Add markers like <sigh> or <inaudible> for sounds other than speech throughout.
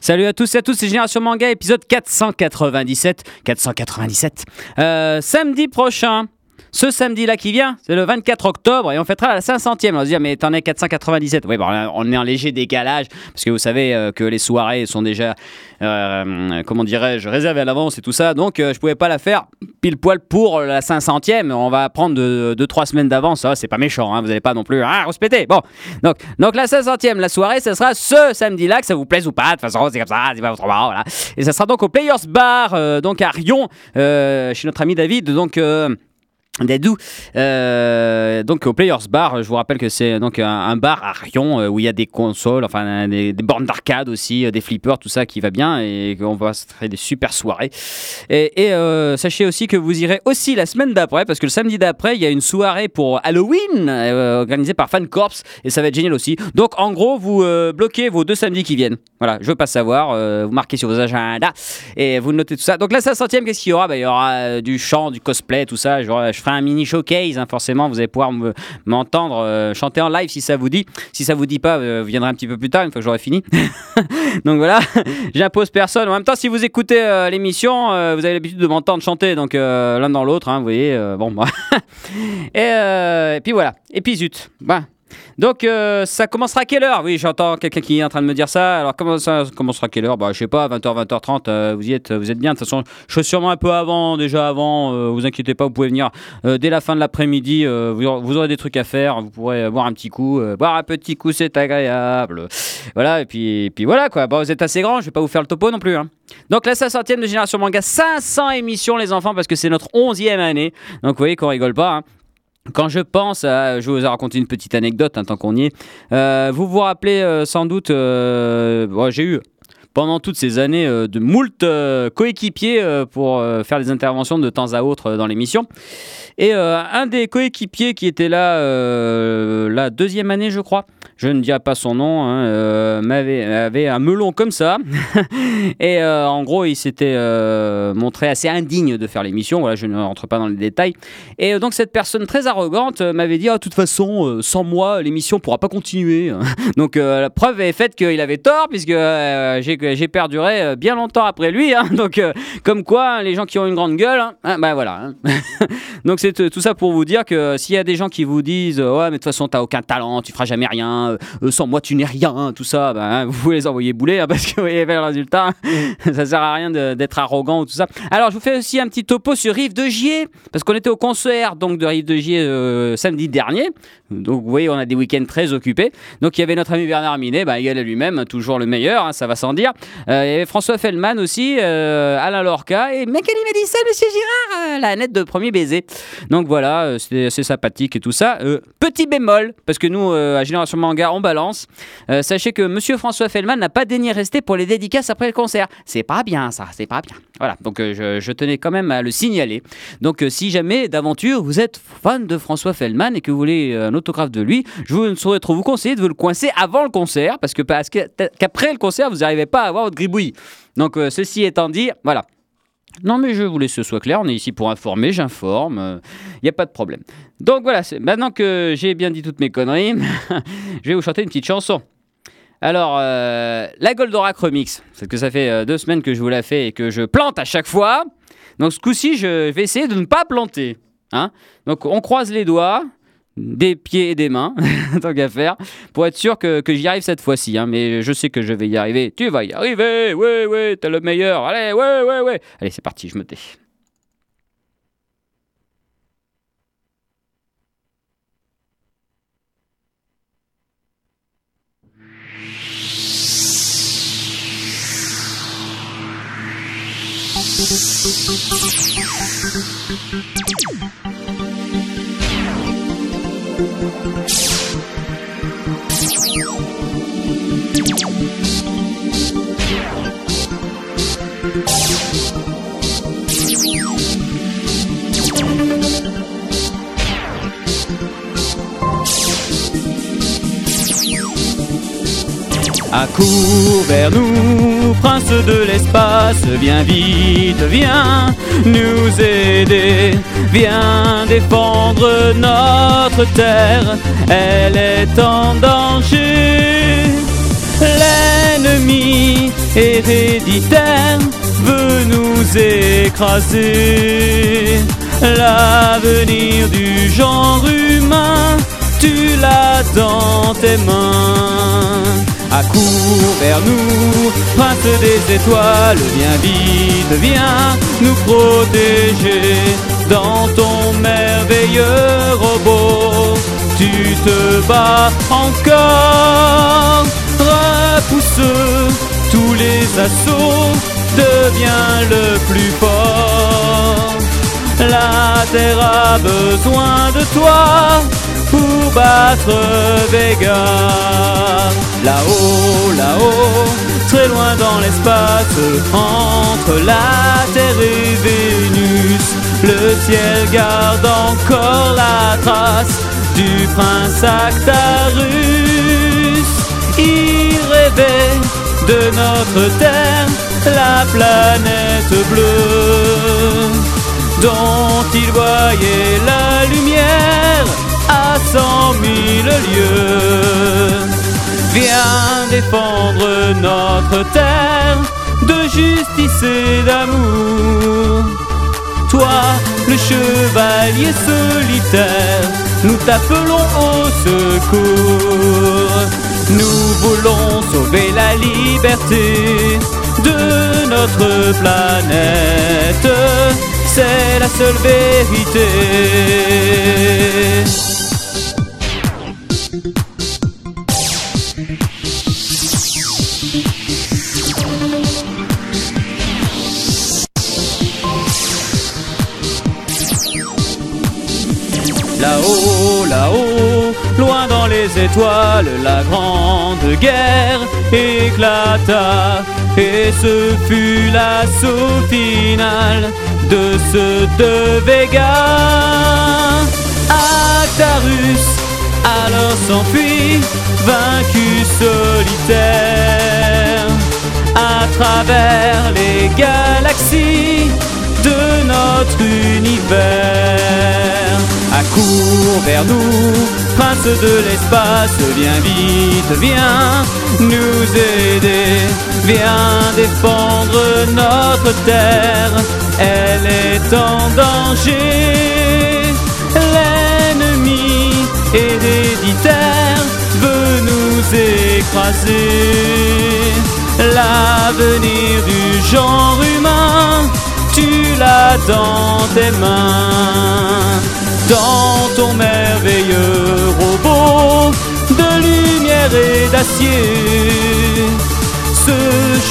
Salut à tous et à tous, c'est Génération Manga, épisode 497. 497. Euh, samedi prochain, ce samedi-là qui vient, c'est le 24 octobre et on fêtera la 500e. On va se dire, mais t'en es 497. Oui, bon, on est en léger décalage parce que vous savez euh, que les soirées sont déjà, euh, comment dirais-je, réservées à l'avance et tout ça. Donc, euh, je pouvais pas la faire pile poil pour la 500e. On va prendre 2-3 semaines d'avance. C'est pas méchant. Hein, vous n'allez pas non plus ah, respecter. Bon, donc, donc la 500e, la soirée, ce sera ce samedi-là, que ça vous plaise ou pas. De toute façon, c'est comme ça, c'est pas votre voilà. Et ça sera donc au Players Bar, donc à Rion, chez notre ami David. Donc, Dadou, euh, donc au Players Bar, je vous rappelle que c'est donc un, bar à Rion euh, où il y a des consoles, enfin des, bornes d'arcade aussi, euh, des flippers, tout ça qui va bien et qu'on va se faire des super soirées. Et, sachez aussi que vous irez aussi la semaine d'après parce que le samedi d'après il y a une soirée pour Halloween organisée par Fan Corps et ça va être génial aussi. Donc en gros vous bloquez vos deux samedis qui viennent. Voilà, je veux pas savoir, vous marquez sur vos agendas et vous notez tout ça. Donc la 500 qu'est-ce qu'il y aura? Bah, Il y aura du chant, du cosplay, tout ça. je ferai un mini showcase, hein, forcément, vous allez pouvoir m'entendre euh, chanter en live si ça vous dit. Si ça vous dit pas, euh, vous viendrez un petit peu plus tard, une fois que j'aurai fini. <laughs> donc voilà, <laughs> j'impose personne. En même temps, si vous écoutez euh, l'émission, vous avez l'habitude de m'entendre chanter, donc l'un dans l'autre, hein, vous voyez. bon, <laughs> et, et, puis voilà. Et puis zut. Bah, donc, euh, ça commencera à quelle heure? Oui, j'entends quelqu'un qui est en train de me dire ça. Alors, comment ça commencera à quelle heure? Bah, je sais pas, 20h, 20h30. vous y êtes, vous êtes bien. De toute façon, je suis sûrement un peu avant, déjà avant. Euh, vous inquiétez pas, vous pouvez venir euh, dès la fin de l'après-midi. Vous, vous, aurez des trucs à faire. Vous pourrez boire un petit coup. boire un petit coup, c'est agréable. Voilà, et puis, puis voilà quoi. Bon, vous êtes assez grand, je vais pas vous faire le topo non plus. Hein. Donc, la 500e de Génération Manga, 500 émissions, les enfants, parce que c'est notre 11e année. Donc, vous voyez qu'on rigole pas. Hein. Quand je pense à, je vais vous raconter une petite anecdote hein, tant qu'on y est. Euh, vous vous rappelez euh, sans doute, euh, j'ai eu pendant toutes ces années de moult coéquipiers pour faire des interventions de temps à autre dans l'émission. Et un des coéquipiers qui était là la deuxième année, je crois, je ne dirai pas son nom, hein, euh, m'avait, avait un melon comme ça. <laughs> et euh, en gros, il s'était euh, montré assez indigne de faire l'émission. Voilà, je ne rentre pas dans les détails. Et donc, cette personne très arrogante m'avait dit ah, De toute façon, sans moi, l'émission ne pourra pas continuer. <laughs> donc, la preuve est faite qu'il avait tort, puisque j'ai, perduré bien longtemps après lui. Hein. donc, comme quoi, les gens qui ont une grande gueule, hein, ben voilà. <laughs> donc, c'est tout ça pour vous dire que s'il y a des gens qui vous disent Ouais, mais de toute façon, tu n'as aucun talent, tu feras jamais rien euh, euh, sans moi tu n'es rien, tout ça, ben, <laughs> vous pouvez les envoyer bouler hein, parce que vous voyez le résultat, <laughs> ça sert à rien d'être arrogant ou tout ça. Alors je vous fais aussi un petit topo sur Rive de Gier parce qu'on était au concert donc de Rive de Gier euh, samedi dernier. Donc vous voyez, on a des week-ends très occupés. Donc il y avait notre ami Bernard Minet, bah, il lui-même, toujours le meilleur, hein, ça va sans dire. il y avait François Fellman aussi, Alain Lorca et Magali Madison, Monsieur Girard, la nette de premier baiser. Donc voilà, assez sympathique et tout ça. petit bémol, parce que nous, à Génération Manga, en balance. Euh, sachez que Monsieur François Fellman n'a pas daigné rester pour les dédicaces après le concert. C'est pas bien ça, c'est pas bien. Voilà, donc euh, je, tenais quand même à le signaler. Donc euh, si jamais d'aventure vous êtes fan de François Fellman et que vous voulez un autographe de lui, je ne saurais trop vous conseiller de vous le coincer avant le concert parce que parce qu'après le concert vous n'arrivez pas à avoir votre gribouille. Donc ceci étant dit, voilà. Non, mais je voulais que ce soit clair. On est ici pour informer, j'informe. Il euh, n'y a pas de problème. Donc voilà, maintenant que j'ai bien dit toutes mes conneries, <laughs> je vais vous chanter une petite chanson. Alors, euh, la Goldorak Remix, c'est que ça fait euh, deux semaines que je vous la fais et que je plante à chaque fois. Donc ce coup-ci, je vais essayer de ne pas planter. Hein Donc on croise les doigts des pieds et des mains, <laughs> tant qu'à faire, pour être sûr que, j'y arrive cette fois-ci. Hein. Mais je sais que je vais y arriver. Tu vas y arriver, ouais, ouais, t'es le meilleur. Allez, ouais, ouais, ouais. Allez, c'est parti, je me tais. you Accours vers nous, prince de l'espace, viens vite, viens nous aider, viens défendre notre terre, elle est en danger. L'ennemi héréditaire veut nous écraser. L'avenir du genre humain, tu l'as dans tes mains. Accours vers nous, prince des étoiles, viens vite, viens nous protéger dans ton merveilleux robot. Tu te bats encore, repousse tous les assauts, deviens le plus fort. La terre a besoin de toi pour battre Vega. Là-haut, là-haut, très loin dans l'espace, entre la Terre et Vénus, le ciel garde encore la trace du prince Actarus. Il rêvait de notre Terre, la planète bleue, dont il voyait la lumière à cent mille lieues. Viens défendre notre terre de justice et d'amour. Toi, le chevalier solitaire, nous t'appelons au secours. Nous voulons sauver la liberté de notre planète. C'est la seule vérité. Les étoiles, la grande guerre éclata. Et ce fut l'assaut final de ce de Vega. Actarus alors s'enfuit, vaincu solitaire, à travers les galaxies de notre univers. Accours vers nous, prince de l'espace, viens vite, viens nous aider, viens défendre notre terre, elle est en danger. L'ennemi héréditaire veut nous écraser. L'avenir du genre humain, tu l'as dans tes mains, dans ton merveilleux robot de lumière et d'acier. Ce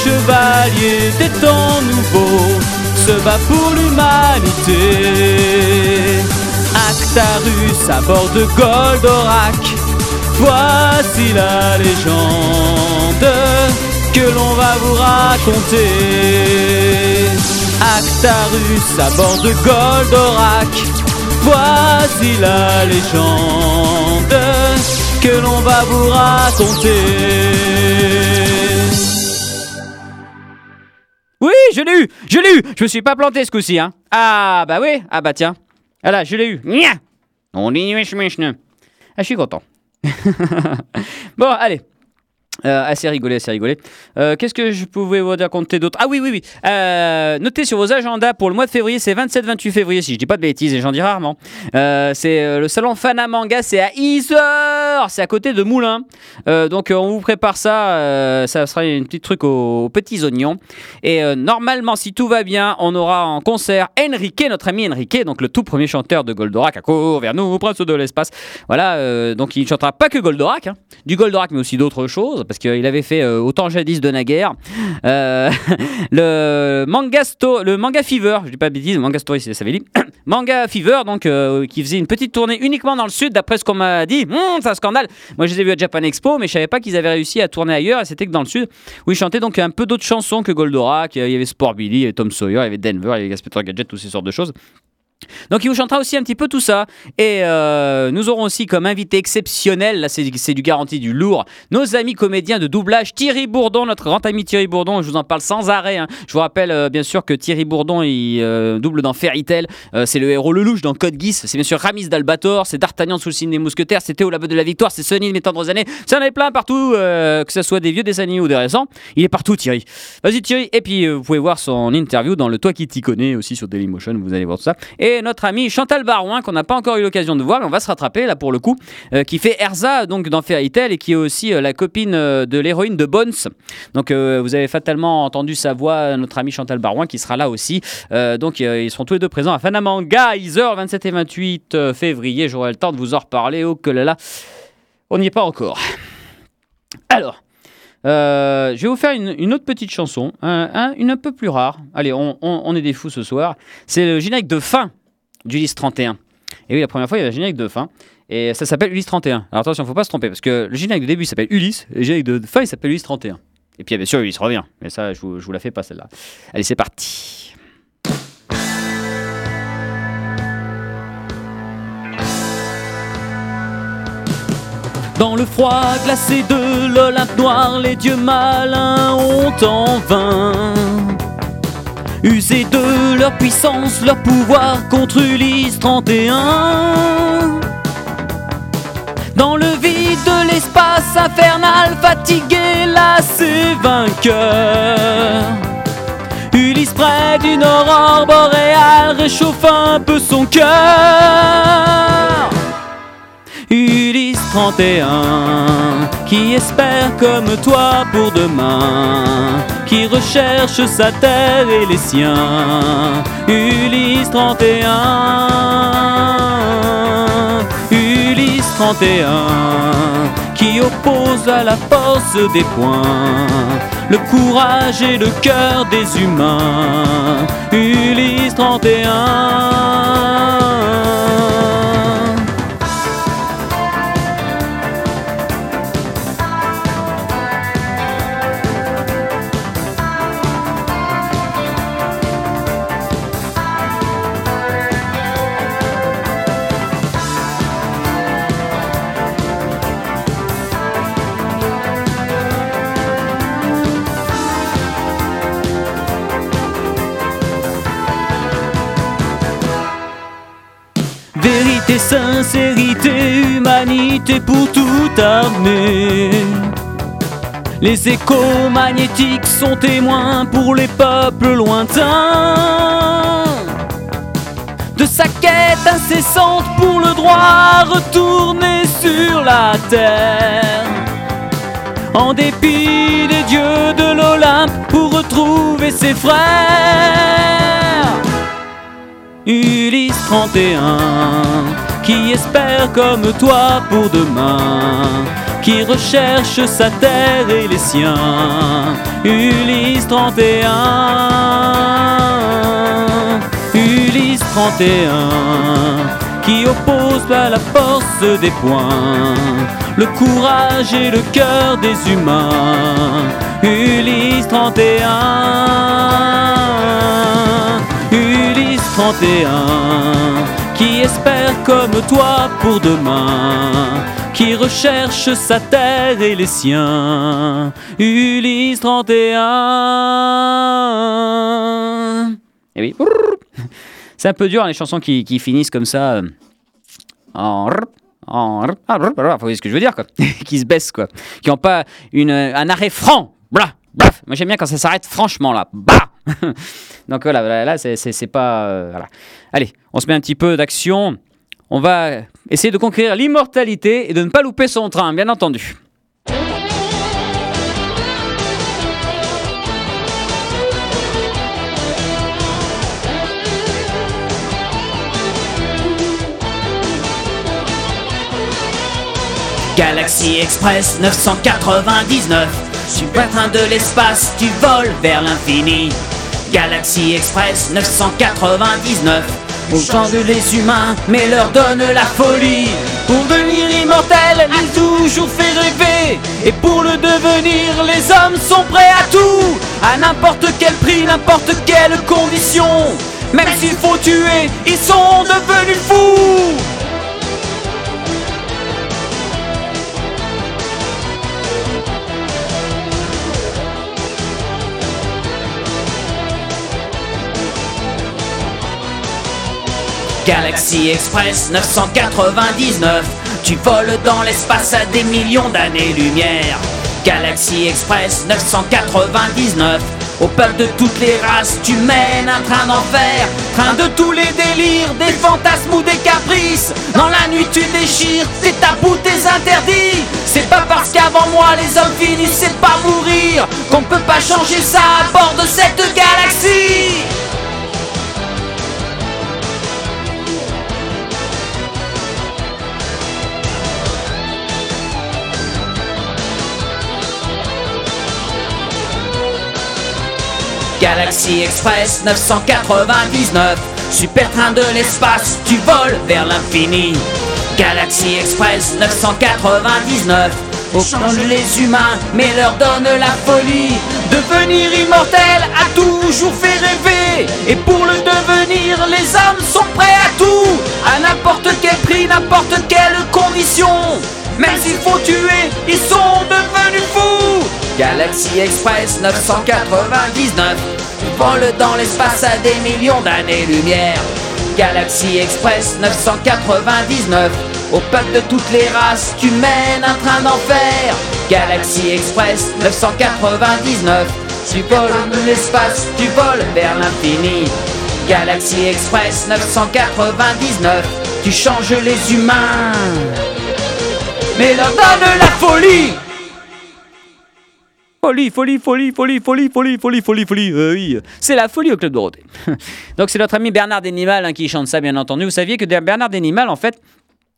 chevalier des temps nouveaux se bat pour l'humanité. Actarus à bord de Goldorak, voici la légende que l'on va vous raconter. Actarus à bord de Goldorak, voici la légende que l'on va vous raconter. Oui, je l'ai eu, je l'ai eu, je me suis pas planté ce coup-ci, hein. Ah bah oui, ah bah tiens, ah là, je l'ai eu. On ne. Ah, je suis content. <laughs> bon, allez. Euh, assez rigolé, assez rigolé. Euh, Qu'est-ce que je pouvais vous raconter d'autre? Ah oui, oui, oui. Euh, notez sur vos agendas pour le mois de février, c'est 27-28 février, si je dis pas de bêtises, et j'en dis rarement. C'est le salon Fana Manga, c'est à Iseur, c'est à côté de Moulins. Donc on vous prépare ça, ça sera un petit truc aux, petits oignons. Et normalement, si tout va bien, on aura en concert Enrique, notre ami Enrique, donc le tout premier chanteur de Goldorak, à court vers nous, prince de l'espace. Voilà, donc il ne chantera pas que Goldorak, hein, du Goldorak, mais aussi d'autres choses, parce qu'il avait fait euh, autant jadis de naguère. Euh, <laughs> le manga le manga fever, je dis pas de bêtises, manga story c'est Savelli. <coughs> manga fever, donc euh, qui faisait une petite tournée uniquement dans le sud, d'après ce qu'on m'a dit. Hum, c'est un scandale. Moi je les ai vus à Japan Expo, mais je savais pas qu'ils avaient réussi à tourner ailleurs, et c'était que dans le sud, où ils chantaient donc un peu d'autres chansons que Goldorak. Il y avait Sport Billy, il y avait Tom Sawyer, il y avait Denver, il y avait Gaspard Gadget, toutes ces sortes de choses. Donc il vous chantera aussi un petit peu tout ça. Et euh, nous aurons aussi comme invité exceptionnel, là c'est du garanti du lourd, nos amis comédiens de doublage, Thierry Bourdon, notre grand ami Thierry Bourdon, je vous en parle sans arrêt. hein. Je vous rappelle euh, bien sûr que Thierry Bourdon, il euh, double dans Fairy Tail, c'est le héros Lelouch dans Code Geass, c'est bien sûr Ramis d'Albator, c'est D'Artagnan sous le signe des mousquetaires, c'est Théo la de la victoire, c'est Sony de mes tendres années, ça en est plein partout, que ce soit des vieux dessins animés ou des récents, il est partout Thierry. Vas-y Thierry, et puis vous pouvez voir son interview dans le Toi qui t'y connais aussi sur Dailymotion, vous allez voir tout ça. Et notre ami Chantal Barouin, qu'on n'a pas encore eu l'occasion de voir, mais on va se rattraper là pour le coup, euh, qui fait Erza donc dans Fairy Tail et qui est aussi euh, la copine euh, de l'héroïne de Bones. Donc vous avez fatalement entendu sa voix, notre ami Chantal Barouin, qui sera là aussi. Donc ils seront tous les deux présents à Fanamanga, Iser, 27 et 28 euh, février. J'aurai le temps de vous en reparler. Oh que là là, on n'y est pas encore. Alors. je vais vous faire une, autre petite chanson, un- un- une un peu plus rare. Allez, on, on- on est des fous ce soir. C'est le générique de fin d'Ulysse 31. Et oui, la première fois, il y avait un générique de fin. Et ça s'appelle Ulysse 31. Alors attention, faut pas se tromper, parce que le générique de début s'appelle Ulysse, et le générique de fin, il s'appelle Ulysse 31. Et puis, bien sûr, Ulysse revient. Mais ça, je vous, vous la fais pas, celle-là. Allez, c'est parti. Dans le froid glacé de l'Olympe noir, les dieux malins ont en vain usé de leur puissance, leur pouvoir contre Ulysse 31. Dans le vide de l'espace infernal, fatigué, lassé, vainqueur. Ulysse près d'une aurore boréale réchauffe un peu son cœur. Ulysse 31, qui espère comme toi pour demain, qui recherche sa terre et les siens. Ulysse 31, Ulysse 31, qui oppose à la force des points le courage et le cœur des humains. Ulysse 31. Sincérité, humanité pour toute armée. Les échos magnétiques sont témoins pour les peuples lointains. De sa quête incessante pour le droit retourné sur la terre. En dépit des dieux de l'Olympe pour retrouver ses frères. Ulysse 31, qui espère comme toi pour demain, qui recherche sa terre et les siens. Ulysse 31, Ulysse 31, qui oppose à la force des points, le courage et le cœur des humains. Ulysse 31. Ulysse 31, qui espère comme toi pour demain, qui recherche sa terre et les siens. Ulysse 31. Et oui, c'est un peu dur les chansons qui, finissent comme ça. euh, En en vous voyez ce que je veux dire quoi <laughs> qui se baissent quoi qui n'ont pas une, un arrêt franc blah Bref, moi j'aime bien quand ça s'arrête franchement là. Bah <laughs> Donc voilà, là c'est- pas. euh. Allez, on se met un petit peu d'action. On va essayer de conquérir l'immortalité et de ne pas louper son train, bien entendu. Galaxy Express 999 Super de l'espace, tu voles vers l'infini. Galaxy Express 999 On change les humains, mais leur donne la folie. Pour devenir immortel, il toujours fait rêver. Et pour le devenir, les hommes sont prêts à tout. À n'importe quel prix, n'importe quelle condition. Même s'il faut tuer, ils sont devenus fous Galaxy Express 999, tu voles dans l'espace à des millions d'années-lumière. Galaxy Express 999, au peuple de toutes les races, tu mènes un train d'enfer, train de tous les délires, des fantasmes ou des caprices. Dans la nuit, tu déchires tes tabous, tes interdits. C'est pas parce qu'avant moi les hommes finissaient par mourir qu'on peut pas changer ça à bord de cette galaxie. Galaxy Express 999, super train de l'espace, tu voles vers l'infini. Galaxy Express 999, change les humains, mais leur donne la folie. Devenir immortel a toujours fait rêver, et pour le devenir, les hommes sont prêts à tout, à n'importe quel prix, n'importe quelle condition. Même s'il faut tuer, ils sont devenus fous. Galaxy Express 999 vole dans l'espace à des millions d'années-lumière. Galaxy Express 999 au peuple de toutes les races, tu mènes un train d'enfer. Galaxy Express 999 tu voles l'espace, tu voles vers l'infini. Galaxy Express 999 tu changes les humains, mais leur donne la folie. Folie, folie, folie, folie, folie, folie, folie, folie, folie. Euh, oui, c'est la folie au Club Dorothée. <laughs> Donc c'est notre ami Bernard Denimal hein, qui chante ça, bien entendu. Vous saviez que Bernard Denimal, en fait,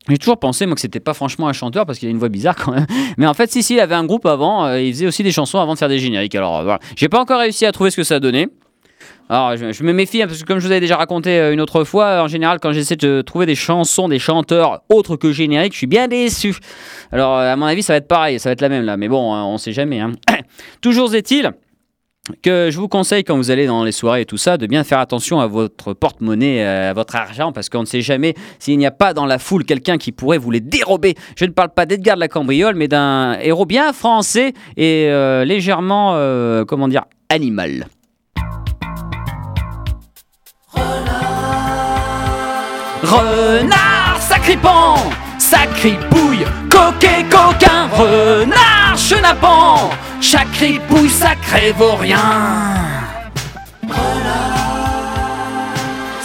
j'ai toujours pensé moi que c'était pas franchement un chanteur parce qu'il a une voix bizarre quand même. <laughs> Mais en fait, si si, il avait un groupe avant, euh, il faisait aussi des chansons avant de faire des génériques. Alors euh, voilà, j'ai pas encore réussi à trouver ce que ça donnait. Alors, je, me méfie, hein, parce que comme je vous avais déjà raconté une autre fois, en général, quand j'essaie de trouver des chansons, des chanteurs autres que génériques, je suis bien déçu. Alors, à mon avis, ça va être pareil, ça va être la même là. Mais bon, hein, on sait jamais. Hein. <coughs> Toujours est-il que je vous conseille quand vous allez dans les soirées et tout ça de bien faire attention à votre porte-monnaie, euh, à votre argent, parce qu'on ne sait jamais s'il n'y a pas dans la foule quelqu'un qui pourrait vous les dérober. Je ne parle pas d'Edgar de la Cambriole, mais d'un héros bien français et euh, légèrement, euh, comment dire, animal. Renard sacripant, sacripouille, coquet coquin, renard chenapan, chaque ripouille sacré vaut rien.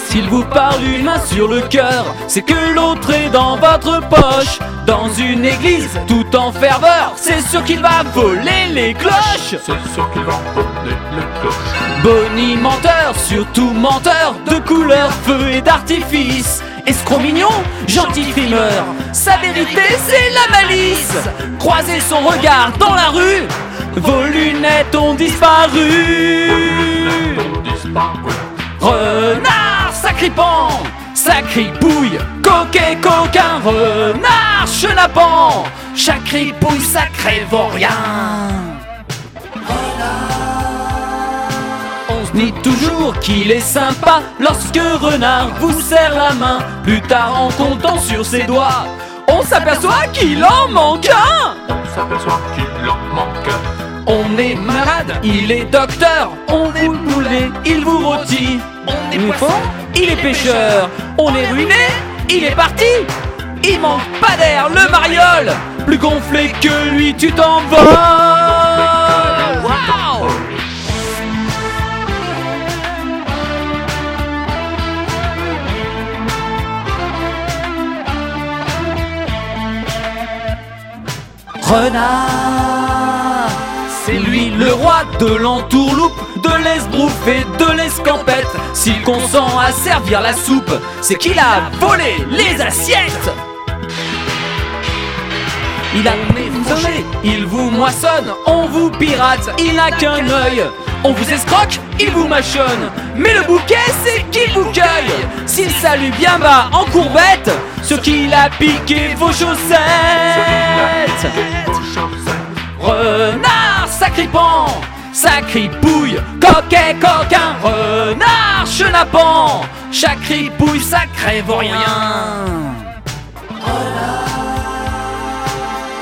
S'il vous parle une main sur le cœur, c'est que l'autre est dans votre poche. Dans une église, tout en ferveur, c'est sûr qu'il va voler les cloches. C'est sûr qu'il va voler les cloches. Boni menteur, surtout menteur, de couleur, feu et d'artifice. Escroc mignon, gentil frimeur, sa vérité c'est la malice. Croiser son regard dans la rue, vos lunettes ont disparu. Renard sacripant, sacripouille, coquet coquin, renard chenapan, chaque ripouille sacré vaut rien. On se dit toujours qu'il est sympa lorsque Renard vous serre la main. Plus tard en comptant sur ses doigts, on s'aperçoit qu'il en manque un. On s'aperçoit qu'il en manque un. On est malade, il est docteur. On est poulet, il vous rôtit. On est poisson, il est pêcheur. On est ruiné, il est parti. Il manque pas d'air, le mariole. Plus gonflé que lui, tu t'envoles. Waouh Renard C'est lui le roi de l'entourloupe, de l'esbrouffe et de l'escampette. S'il consent à servir la soupe, c'est qu'il a volé les assiettes. Il a sonné, il vous moissonne, on vous pirate, il n'a qu'un œil. On vous escroque, il vous mâchonne. Mais le bouquet, c'est qu'il vous cueille. S'il salue bien bas en courbette, ce qu'il a piqué vos chaussettes. Renard sacripant, sacripouille, coquet, coquin, renard chenapan, chaque ripouille, ça crève rien.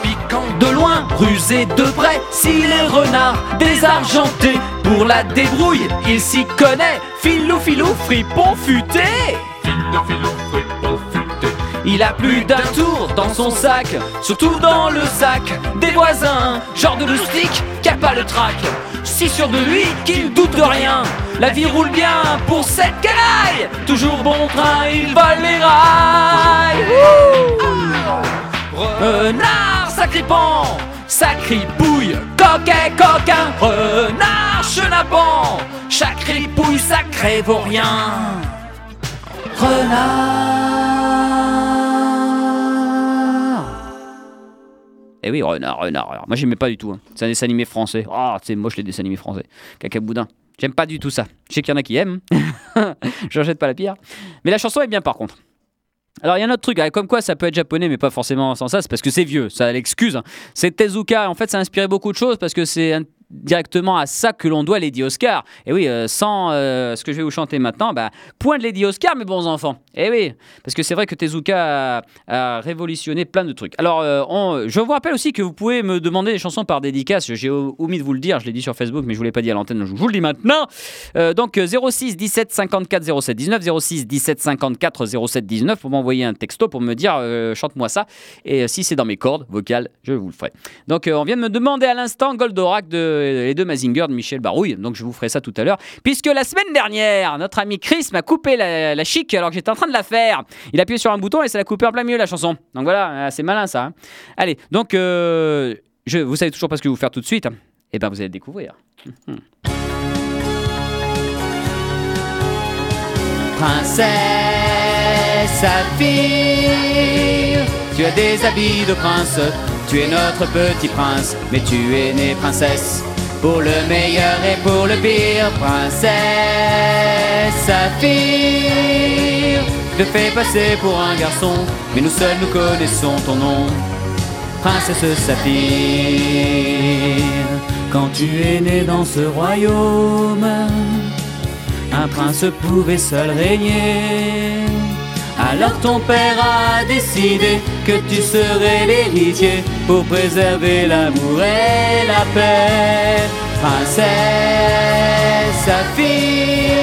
Piquant De loin, rusé de près, s'il est renard, désargenté, pour la débrouille, il s'y connaît, filou filou, fripon futé. Filo, filo, fripon futé Il a plus d'un tour dans son sac, surtout dans le sac des voisins. Genre de loustique qui a pas le trac. Si sûr de lui qu'il doute de rien. La vie roule bien pour cette canaille. Toujours bon train, il vole les rails. Renard sacripant, sacripouille, coquet, coquin. Renard chenapan, chaque ripouille, ça crève au rien. Renard. Eh oui, renard, renard, renard. Moi, j'aimais pas du tout. hein. C'est un dessin animé français. Ah, c'est moche les dessins animés français. Caca boudin. J'aime pas du tout ça. Je sais qu'il y en a qui aiment. <laughs> Je jette pas la pire. Mais la chanson est bien par contre. Alors il y a un autre truc, hein, comme quoi ça peut être japonais mais pas forcément sans ça, c'est parce que c'est vieux, ça l'excuse. hein. C'est Tezuka, en fait ça a inspiré beaucoup de choses parce que c'est un- directement à ça que l'on doit Lady Oscar. Et oui, euh, sans euh, ce que je vais vous chanter maintenant, bah, point de Lady Oscar mes bons enfants. Et oui, parce que c'est vrai que Tezuka a, révolutionné plein de trucs. Alors euh, je vous rappelle aussi que vous pouvez me demander des chansons par dédicace, j'ai omis de vous le dire, je l'ai dit sur Facebook mais je vous l'ai pas dit à l'antenne, je vous le dis maintenant. Donc euh, 06 17 54 07 19 06 17 54 07 19 pour m'envoyer un texto pour me dire chante-moi ça et si c'est dans mes cordes vocales je vous le ferai donc on vient de me demander à l'instant Goldorak de les deux Mazinger de Michel Barouille donc je vous ferai ça tout à l'heure puisque la semaine dernière notre ami Chris m'a coupé la, la chic alors que j'étais en train de la faire. Il a appuyé sur un bouton et ça l'a coupé en plein milieu la chanson. Donc voilà euh, c'est malin ça hein. allez donc euh, je, vous savez toujours pas ce que je vais vous faire tout de suite et ben vous allez le découvrir. <laughs> Princesse tu as des habits de prince, tu es notre petit prince, mais tu es née princesse. Pour le meilleur et pour le pire, princesse Saphir, tu te fais passer pour un garçon, mais nous seuls nous connaissons ton nom. Princesse Saphir, quand tu es née dans ce royaume, un prince pouvait seul régner. Alors ton père a décidé que tu serais l'héritier pour préserver l'amour et la paix. Princesse Saphir,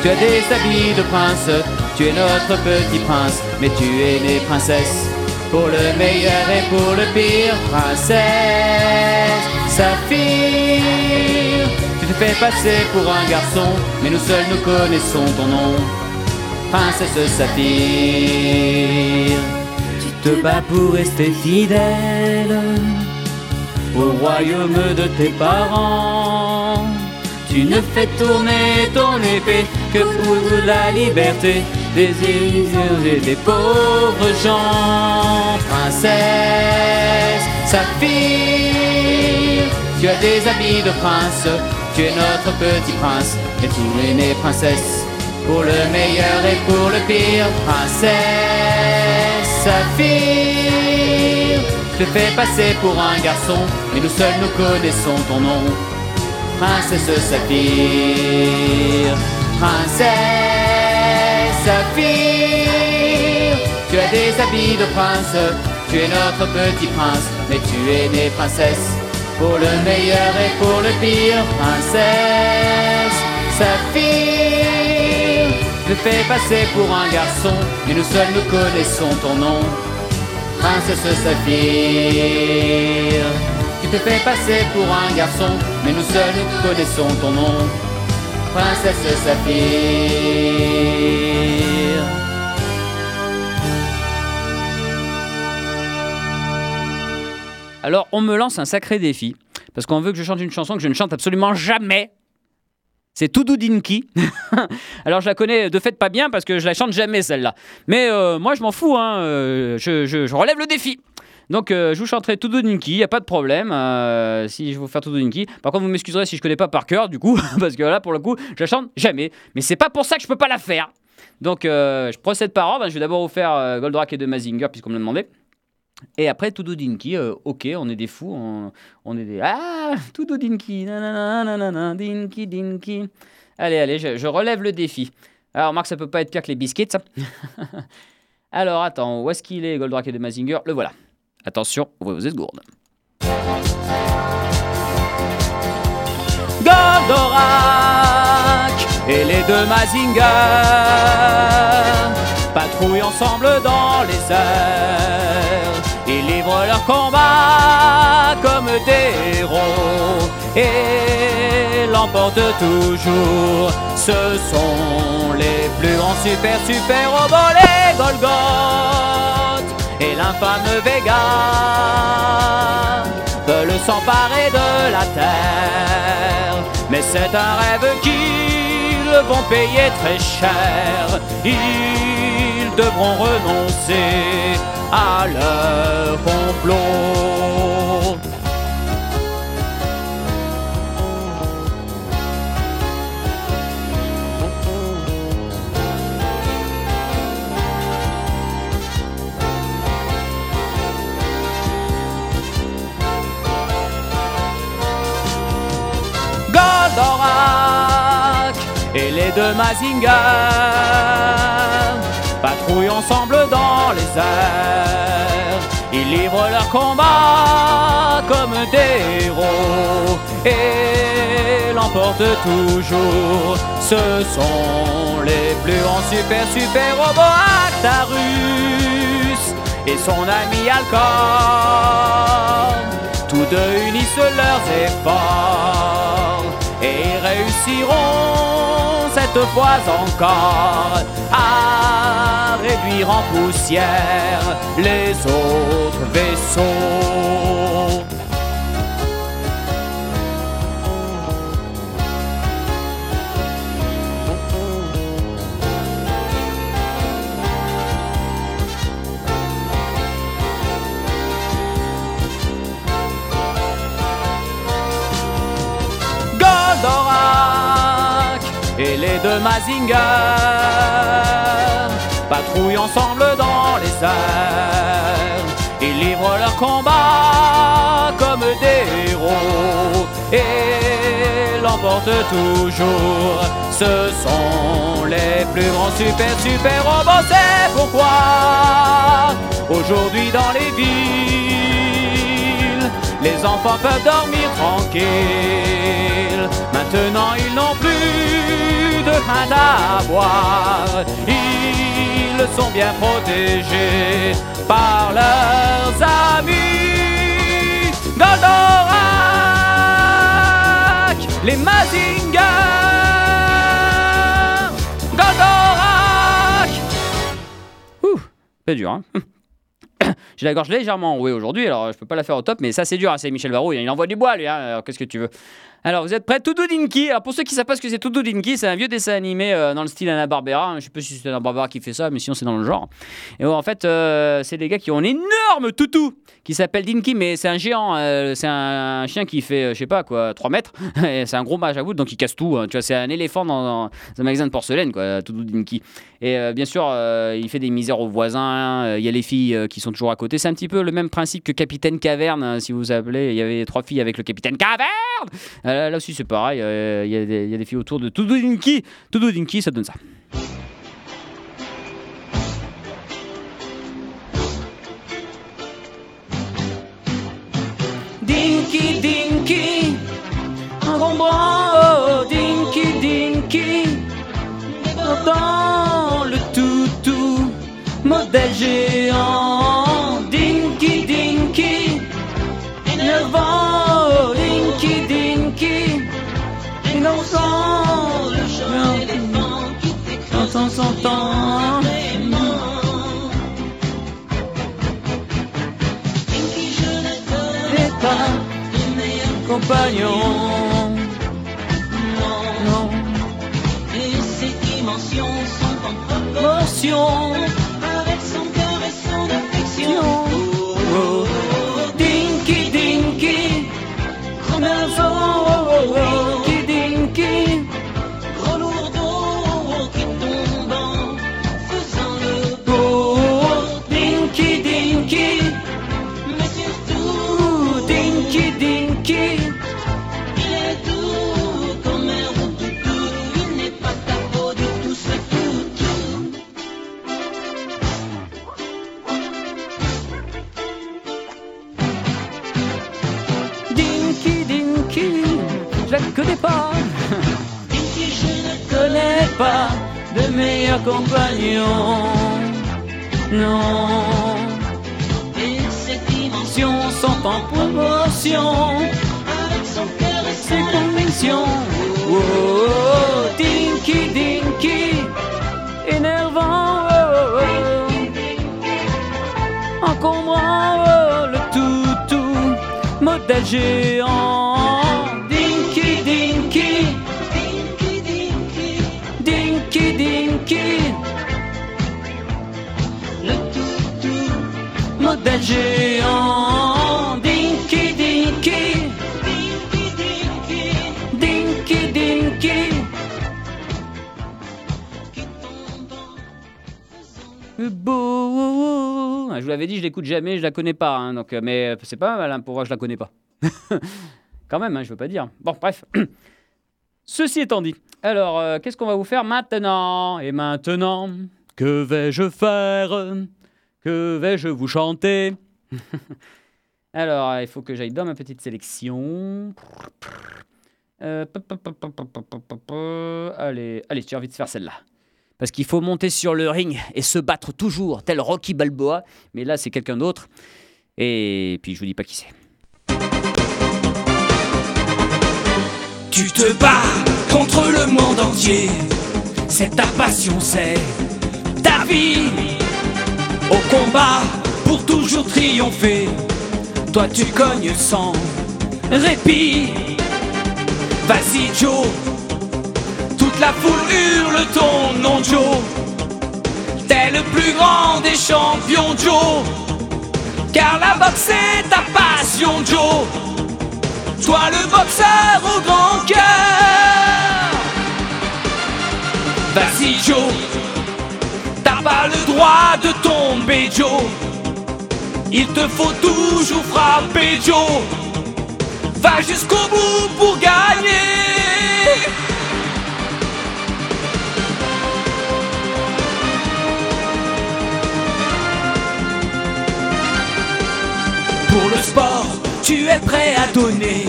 tu as des habits de prince, tu es notre petit prince, mais tu es née princesse. Pour le meilleur et pour le pire, princesse Saphir, tu te fais passer pour un garçon, mais nous seuls nous connaissons ton nom. Princesse Saphir, tu te bats pour rester fidèle au royaume de tes parents. Tu ne fais tourner ton épée que pour la liberté des illusions et des pauvres gens. Princesse Saphir, tu as des habits de prince, tu es notre petit prince, et tu es née princesse. Pour le meilleur et pour le pire, princesse Saphir, je fais passer pour un garçon, mais nous seuls nous connaissons ton nom. Princesse Saphir, princesse Saphir, tu as des habits de prince, tu es notre petit prince, mais tu es née princesse. Pour le meilleur et pour le pire, princesse Saphir, te fais passer pour un garçon, mais nous seuls nous connaissons ton nom. Princesse Saphir, tu te fais passer pour un garçon, mais nous seuls nous connaissons ton nom. Princesse Saphir. Alors, on me lance un sacré défi, parce qu'on veut que je chante une chanson que je ne chante absolument jamais. C'est Toudou Dinky. <laughs> Alors, je la connais de fait pas bien parce que je la chante jamais celle-là. Mais euh, moi, je m'en fous, hein, euh, je, relève le défi. Donc, euh, je vous chanterai Toudou Dinky, il n'y a pas de problème. si je vous faire Toudou Dinky. Par contre, vous m'excuserez si je connais pas par cœur, du coup, <laughs> parce que là, pour le coup, je la chante jamais. Mais c'est pas pour ça que je peux pas la faire. Donc, je procède par ordre. Je vais d'abord vous faire Goldrake et de Mazinger, puisqu'on me l'a demandé. Et après, Toudou Dinky, euh, ok, on est des fous, on, est des. Ah Toudou Dinky, nanana, nanana, Dinky, Dinky. Allez, allez, je, je relève le défi. Alors, Marc, ça peut pas être pire que les biscuits. <laughs> Alors, attends, où est-ce qu'il est, Goldrake de Mazinger? Le voilà. Attention, ouvrez vos esgourdes. Goldorak et les deux Mazinger patrouillent ensemble dans les airs. Ils livrent leur combat comme des héros et l'emportent toujours. Ce sont les plus grands super super robots, les Golgoth et l'infâme Vega veulent s'emparer de la terre. Mais c'est un rêve qu'ils vont payer très cher. Devront renoncer à leur complot. Goldorak et les deux Mazinger ensemble dans les airs. Ils livrent leur combat comme des héros et l'emportent toujours. Ce sont les plus grands super super robots Actarus et son ami Alcor. Tous deux unissent leurs efforts et réussiront cette fois encore à réduire en poussière les autres vaisseaux. Deux Mazinger patrouillent ensemble dans les airs. Ils livrent leur combat comme des héros et l'emportent toujours. Ce sont les plus grands super super robots. C'est pourquoi aujourd'hui dans les villes, les enfants peuvent dormir tranquilles. Maintenant ils n'ont plus de crainte à avoir. Ils sont bien protégés par leurs amis. Goldorak, les Mazinger. Goldorak. Ouh, c'est dur, hein <coughs> J'ai la gorge légèrement enrouée aujourd'hui, alors je peux pas la faire au top, mais ça c'est dur, hein, c'est Michel Varou, il envoie du bois lui, hein, qu'est-ce que tu veux? Alors vous êtes prêts? Toudou Dinky Alors pour ceux qui savent pas ce que c'est Toudou Dinky, c'est un vieux dessin animé euh, dans le style Anna Barbera, je sais pas si c'est Anna Barbera qui fait ça, mais sinon c'est dans le genre. Et en fait, euh, c'est des gars qui ont un énorme toutou qui s'appelle Dinky, mais c'est un géant, euh, c'est un chien qui fait, je sais pas quoi, 3 mètres, <laughs> c'est un gros mage à bout, donc il casse tout, hein, tu vois, c'est un éléphant dans, un magasin de porcelaine, quoi, Dinky. Et bien sûr, il fait des misères aux voisins. Il y a les filles qui sont toujours à côté. C'est un petit peu le même principe que Capitaine Caverne, hein, si vous vous appelez. Il y avait trois filles avec le Capitaine Caverne. Là aussi, c'est pareil. euh, Il y, a des- il y a des filles autour de. Toudou Dinky, ça donne ça. Dinky Dinky, un grand bras, oh, Dinky Dinky dans le toutou, modèle géant. T'entend, s'entend. Et pas compagnon. Non. Et ses dimensions sont en proportion avec son cœur et son affection. Connais pas. Je ne connais pas de meilleur compagnon. Non, connais cette dimension. si on sont en promotion, Avec son cœur et ses convictions. Oh, oh, oh, dinky, dinky, énervant. Oh, oh, oh. Encombrant oh, le toutou, modèle géant. Géant. Dinky, dinky, Dinky, Dinky, Beau. Ah, Je vous l'avais dit, je l'écoute jamais, je la connais pas. hein, donc, euh, mais euh, c'est pas mal hein, pour voir que je la connais pas. <laughs> Quand même, hein, je veux pas dire. Bon, bref. <clears throat> Ceci étant dit, alors, euh, qu'est-ce qu'on va vous faire maintenant? Et maintenant, que vais-je faire? Que vais-je vous chanter? <laughs> Alors, il faut que j'aille dans ma petite sélection. Allez, allez, tu as envie de faire celle-là. Parce qu'il faut monter sur le ring et se battre toujours, tel Rocky Balboa. Mais là, c'est quelqu'un d'autre. Et puis, je vous dis pas qui c'est. Tu te bats contre le monde entier. C'est ta passion, c'est ta vie. Au combat pour toujours triompher. Toi tu cognes sans répit. Vas-y Joe. Toute la foule hurle ton nom Joe. T'es le plus grand des champions Joe. Car la boxe c'est ta passion Joe. Toi le boxeur au grand cœur Vas-y Joe le droit de tomber Joe. Il te faut toujours frapper Joe. Va jusqu'au bout pour gagner. Pour le sport, tu es prêt à donner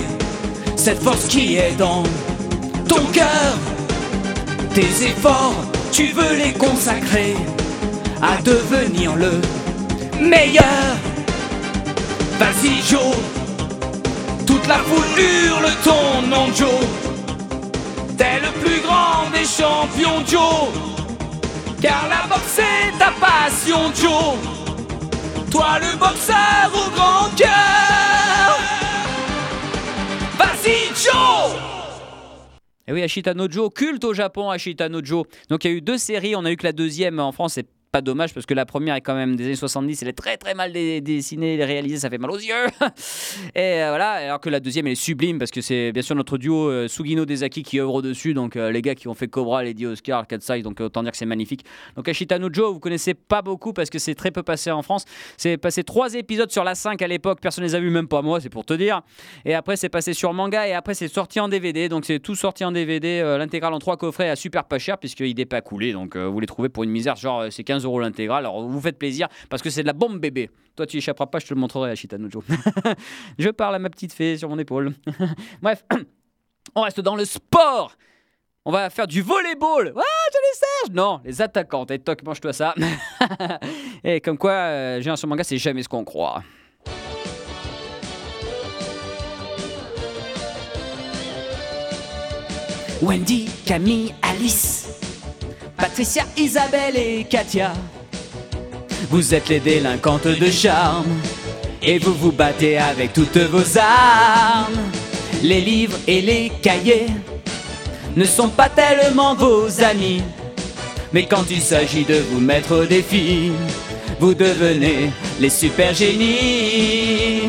cette force qui est dans ton cœur. Tes efforts, tu veux les consacrer à devenir le meilleur. Vas-y Joe, toute la foule hurle ton nom Joe. T'es le plus grand des champions Joe. Car la boxe c'est ta passion Joe. Toi le boxeur au grand cœur Vas-y Joe Et oui, Ashitano Joe, culte au Japon, Ashitano Joe. Donc il y a eu deux séries, on a eu que la deuxième en France, c'est pas dommage parce que la première est quand même des années 70, elle est très très mal dessinée, réalisée, ça fait mal aux yeux. <laughs> Et euh, voilà, alors que la deuxième elle est sublime parce que c'est bien sûr notre duo euh, Sugino Desaki qui œuvre dessus, donc euh, les gars qui ont fait Cobra, Lady Oscar, Cat donc autant dire que c'est magnifique. Donc Ashitano Joe, vous connaissez pas beaucoup parce que c'est très peu passé en France. C'est passé trois épisodes sur la 5 à l'époque, personne les a vus, même pas moi, c'est pour te dire. Et après c'est passé sur manga et après c'est sorti en DVD, donc c'est tout sorti en DVD, l'intégrale en trois coffrets à super pas cher puisqu'il n'est pas coulé, donc vous les trouvez pour une misère, genre c'est 15 euros l'intégrale, alors vous faites plaisir parce que c'est de la bombe bébé. Toi tu échapperas pas, je te le montrerai à Shitano Joe. <laughs> je parle à ma petite fée sur mon épaule. <laughs> Bref, <clears throat> on reste dans le sport. On va faire du volleyball. Ah, je les Serge Non, les attaquantes. Et toc, mange-toi ça. <laughs> Et comme quoi, euh, Génération Manga, c'est jamais ce qu'on croit. Wendy, Camille, Alice, Patricia, Isabelle et Katia. Vous êtes les délinquantes de charme et vous vous battez avec toutes vos armes. Les livres et les cahiers ne sont pas tellement vos amis, mais quand il s'agit de vous mettre au défi, vous devenez les super génies.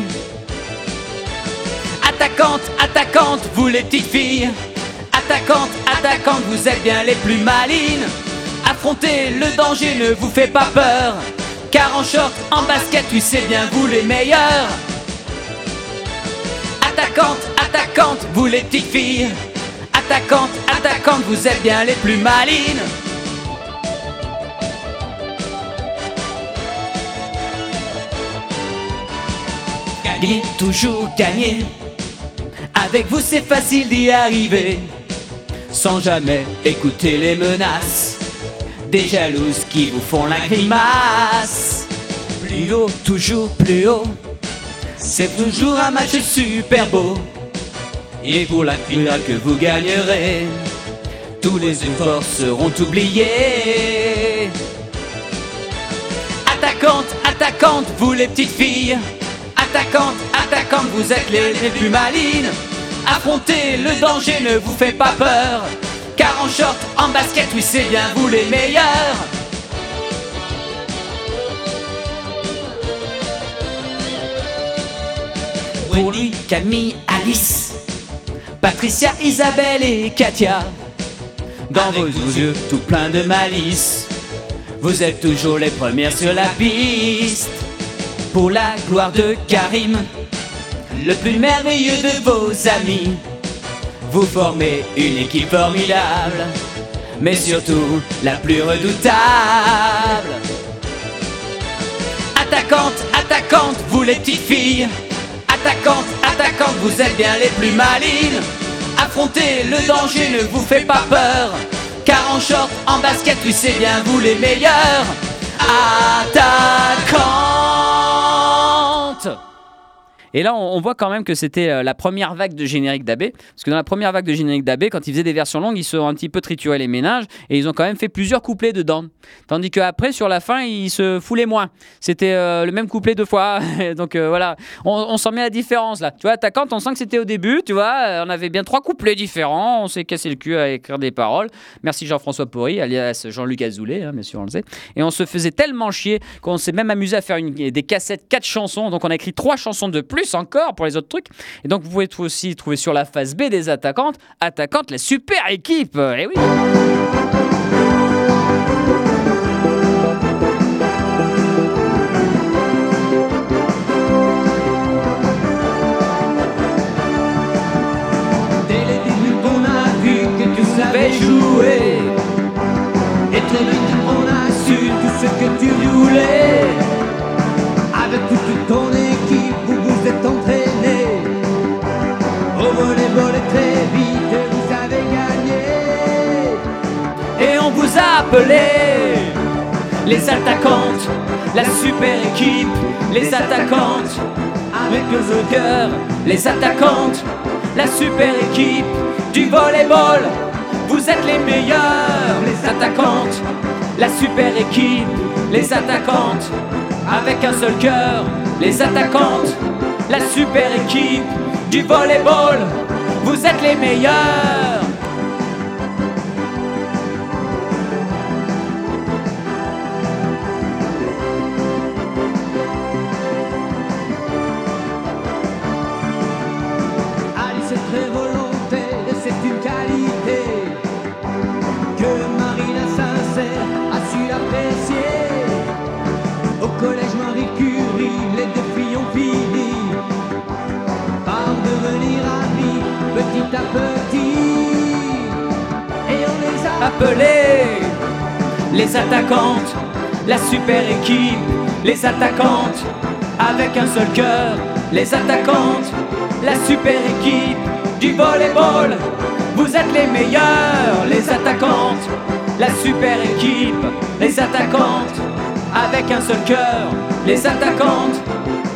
Attaquante, attaquante, vous les petites filles. Attaquante, attaquante, vous êtes bien les plus malines. Affrontez le danger, ne vous fait pas peur. Car en short, en basket, oui, c'est bien vous les meilleurs. Attaquante, attaquante, vous les petites filles. Attaquante, attaquante, vous êtes bien les plus malines. Gagner, toujours gagner. Avec vous c'est facile d'y arriver, sans jamais écouter les menaces des jalouses qui vous font la grimace. Plus haut, toujours plus haut, c'est toujours un match super beau. Et pour la finale que vous gagnerez, tous les efforts seront oubliés. Attaquante, attaquante, vous les petites filles. Attaquante, attaquante, vous êtes les, plus malines. Affrontez le danger, ne vous fait pas peur. Car en short, en basket, oui, c'est bien vous les meilleurs. Wendy, Camille, Alice, Patricia, Isabelle et Katia. Dans vos yeux, tout plein de malice. Vous êtes toujours les premières sur la piste. Pour la gloire de Karim, le plus merveilleux de vos amis. Vous formez une équipe formidable, mais surtout la plus redoutable. Attaquante, attaquante, vous les petites filles. Attaquante, attaquante, vous êtes bien les plus malines. Affrontez le danger, ne vous fait pas peur. Car en short, en basket, oui, c'est bien vous les meilleurs. Attaquante! Et là, on, voit quand même que c'était euh, la première vague de générique d'AB. Parce que dans la première vague de générique d'AB, quand ils faisaient des versions longues, ils se sont un petit peu triturés les ménages et ils ont quand même fait plusieurs couplets dedans. Tandis qu'après, sur la fin, ils se foulaient moins. C'était euh, le même couplet deux fois. <laughs> Donc euh, voilà, on, s'en met la différence là. Tu vois, attaquante, on sent que c'était au début, tu vois, on avait bien trois couplets différents, on s'est cassé le cul à écrire des paroles. Merci Jean-François Porry, alias Jean-Luc Azoulay, hein, bien sûr, on le sait. Et on se faisait tellement chier qu'on s'est même amusé à faire des cassettes, quatre chansons. Donc on a écrit trois chansons de plus encore pour les autres trucs. Et donc vous pouvez aussi trouver sur la phase B des attaquantes, attaquantes, la super équipe. Et oui. Dès le début, on a vu que tu savais jouer. Et très vite, on a su tout ce que tu voulais. Volleyball, et très vite, vous avez gagné. Et on vous a appelé les attaquantes, la super équipe, les attaquantes. Avec le cœur, les attaquantes, la super équipe du volleyball. Vous êtes les meilleurs, les attaquantes, la super équipe, les attaquantes. Avec un seul cœur, les attaquantes, la super équipe du volleyball. Vous êtes les meilleurs. Les attaquantes, avec un seul cœur, les attaquantes, la super équipe du volleyball. Vous êtes les meilleurs, les attaquantes, la super équipe, les attaquantes, avec un seul cœur, les attaquantes,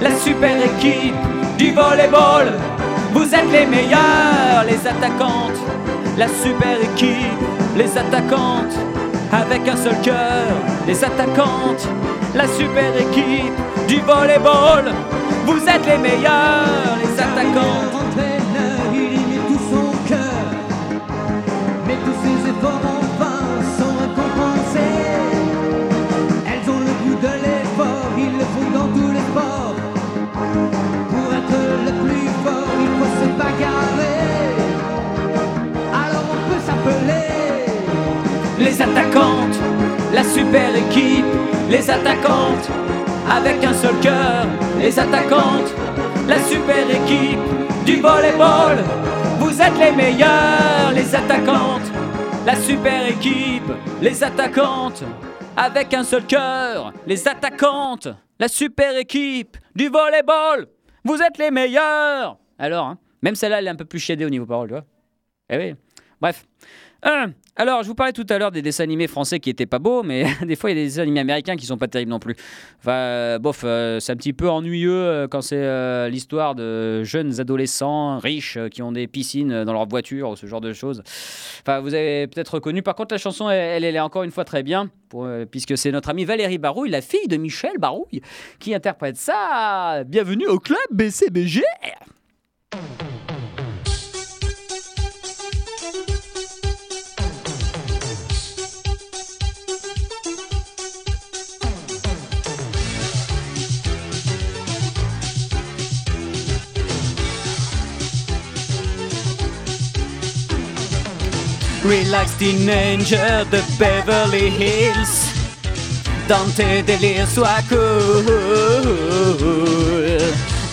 la super équipe du volleyball. Vous êtes les meilleurs, les attaquantes, la super équipe, les attaquantes, avec un seul cœur, les attaquantes, la super équipe du volleyball. Vous êtes les meilleurs, les attaquantes. Entraîneur, il y met tout son cœur, mais tous ses efforts en vain sont récompensés. Elles ont le goût de l'effort, ils le font dans tous les sports. Pour être le plus fort, il faut se bagarrer. Alors on peut s'appeler les attaquantes, la super équipe, les attaquantes, avec un seul cœur, les attaquantes, la super équipe du volleyball. Vous êtes les meilleurs, les attaquantes, la super équipe, les attaquantes, avec un seul cœur, les attaquantes, la super équipe du volleyball. Vous êtes les meilleurs. Alors, hein, Même celle-là, elle est un peu plus chiadée au niveau parole, tu vois. Eh oui. Bref. Alors, je vous parlais tout à l'heure des dessins animés français qui étaient pas beaux, mais <laughs> des fois, il y a des dessins animés américains qui sont pas terribles non plus. Enfin, euh, bof, euh, c'est un petit peu ennuyeux euh, quand c'est l'histoire de jeunes adolescents riches qui ont des piscines dans leur voiture ou ce genre de choses. Enfin, vous avez peut-être reconnu. Par contre, la chanson, elle, elle est encore une fois très bien, puisque c'est notre amie Valérie Barouille, la fille de Michel Barouille, qui interprète ça. Bienvenue au club BCBG. Relax teenager de Beverly Hills. Dans tes délires sois cool.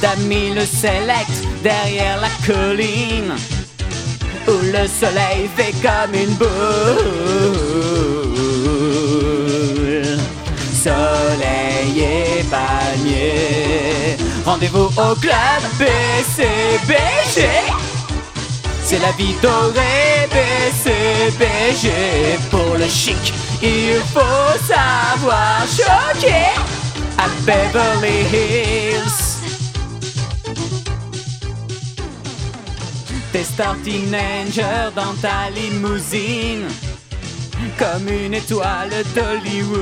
T'as mis le select derrière la colline Où le soleil fait comme une boule. Soleil et Rendez-vous au club BCBG c'est la vie dorée BCBG Pour le chic, il faut savoir choquer À Beverly Hills T'es star teenager dans ta limousine Comme une étoile d'Hollywood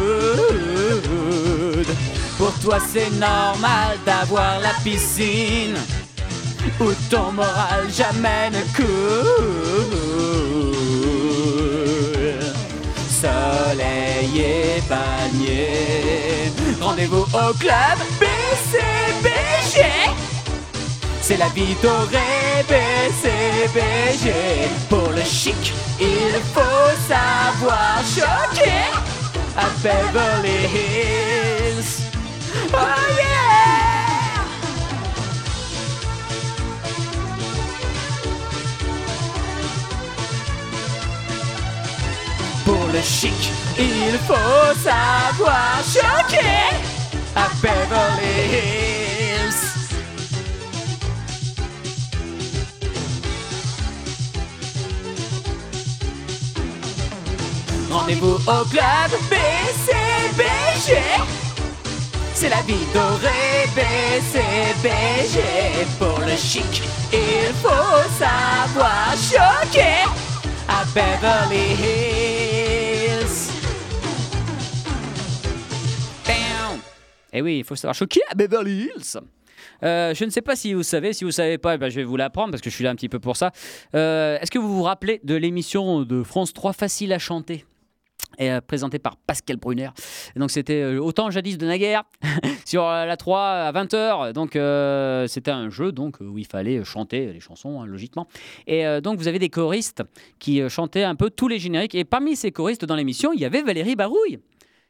Pour toi c'est normal d'avoir la piscine où ton moral jamais ne coule. Rendez-vous au club BCBG. C'est la vie dorée BCBG. Pour le chic, il faut savoir choquer à Beverly Hills. Oh yeah! Pour le chic, il faut savoir choquer à Beverly Hills. Rendez-vous au club BCBG. C'est la vie dorée BCBG. Pour le chic, il faut savoir choquer à Beverly Hills. Eh oui, il faut savoir choquer à Beverly Hills. Euh, je ne sais pas si vous savez, si vous savez pas, eh ben, je vais vous l'apprendre parce que je suis là un petit peu pour ça. Euh, Est-ce que vous vous rappelez de l'émission de France 3 Facile à chanter? Euh, présenté par Pascal Brunner. Et donc c'était autant jadis de naguère <laughs> sur la 3 à 20h. Donc c'était un jeu donc où il fallait chanter les chansons hein, logiquement. Et donc vous avez des choristes qui chantaient un peu tous les génériques. Et parmi ces choristes dans l'émission, il y avait Valérie Barouille.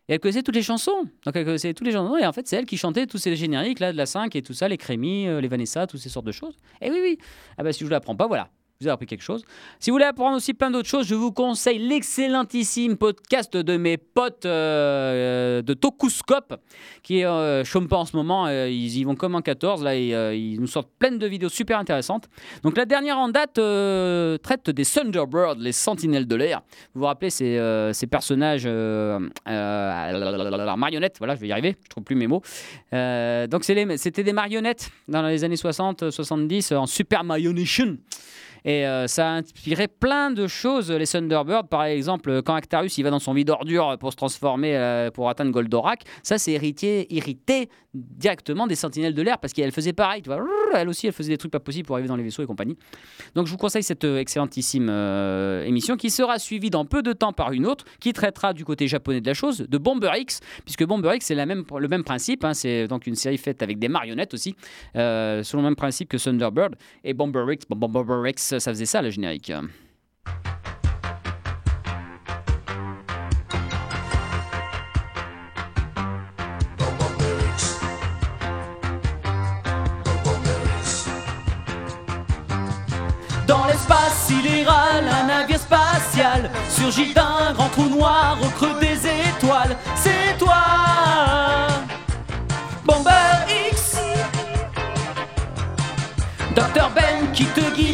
Et elle connaissait toutes les chansons. Donc elle connaissait tous les chansons. Et en fait, c'est elle qui chantait tous ces génériques là de la 5 et tout ça, les Crémy, euh, les Vanessa, toutes ces sortes de choses. Et oui, oui. Ah bah si je vous l'apprends pas, voilà. Vous avez appris quelque chose. Si vous voulez apprendre aussi plein d'autres choses, je vous conseille l'excellentissime podcast de mes potes euh, de Tokuscope, qui est euh, chôme pas en ce moment. euh, ils y vont comme en 14. Là, euh, ils nous sortent plein de vidéos super intéressantes. Donc la dernière en date euh, traite des Thunderbirds, les sentinelles de l'air. Vous vous rappelez ces, euh, ces personnages euh, euh, marionnettes. Voilà, je vais y arriver. Je trouve plus mes mots. Euh, donc c'était des marionnettes dans les années 60-70 en Super Marionation. Et euh, ça a inspiré plein de choses, les Thunderbirds. Par exemple, quand Actarus il va dans son vide d'ordure pour se transformer, euh, pour atteindre Goldorak, ça c'est héritier, irrité directement des Sentinelles de l'air parce qu'elle faisait pareil. Elle aussi, elle faisait des trucs pas possibles pour arriver dans les vaisseaux et compagnie. Donc je vous conseille cette euh, excellentissime émission qui sera suivie dans peu de temps par une autre qui traitera du côté japonais de la chose, de Bomber X, puisque Bomber X c'est le même principe. hein, c'est donc une série faite avec des marionnettes aussi, selon le même principe que Thunderbird. Et Bomber X, Bomber X, ça faisait ça le générique. Dans l'espace sidéral, un navire spatial surgit d'un grand trou noir au creux des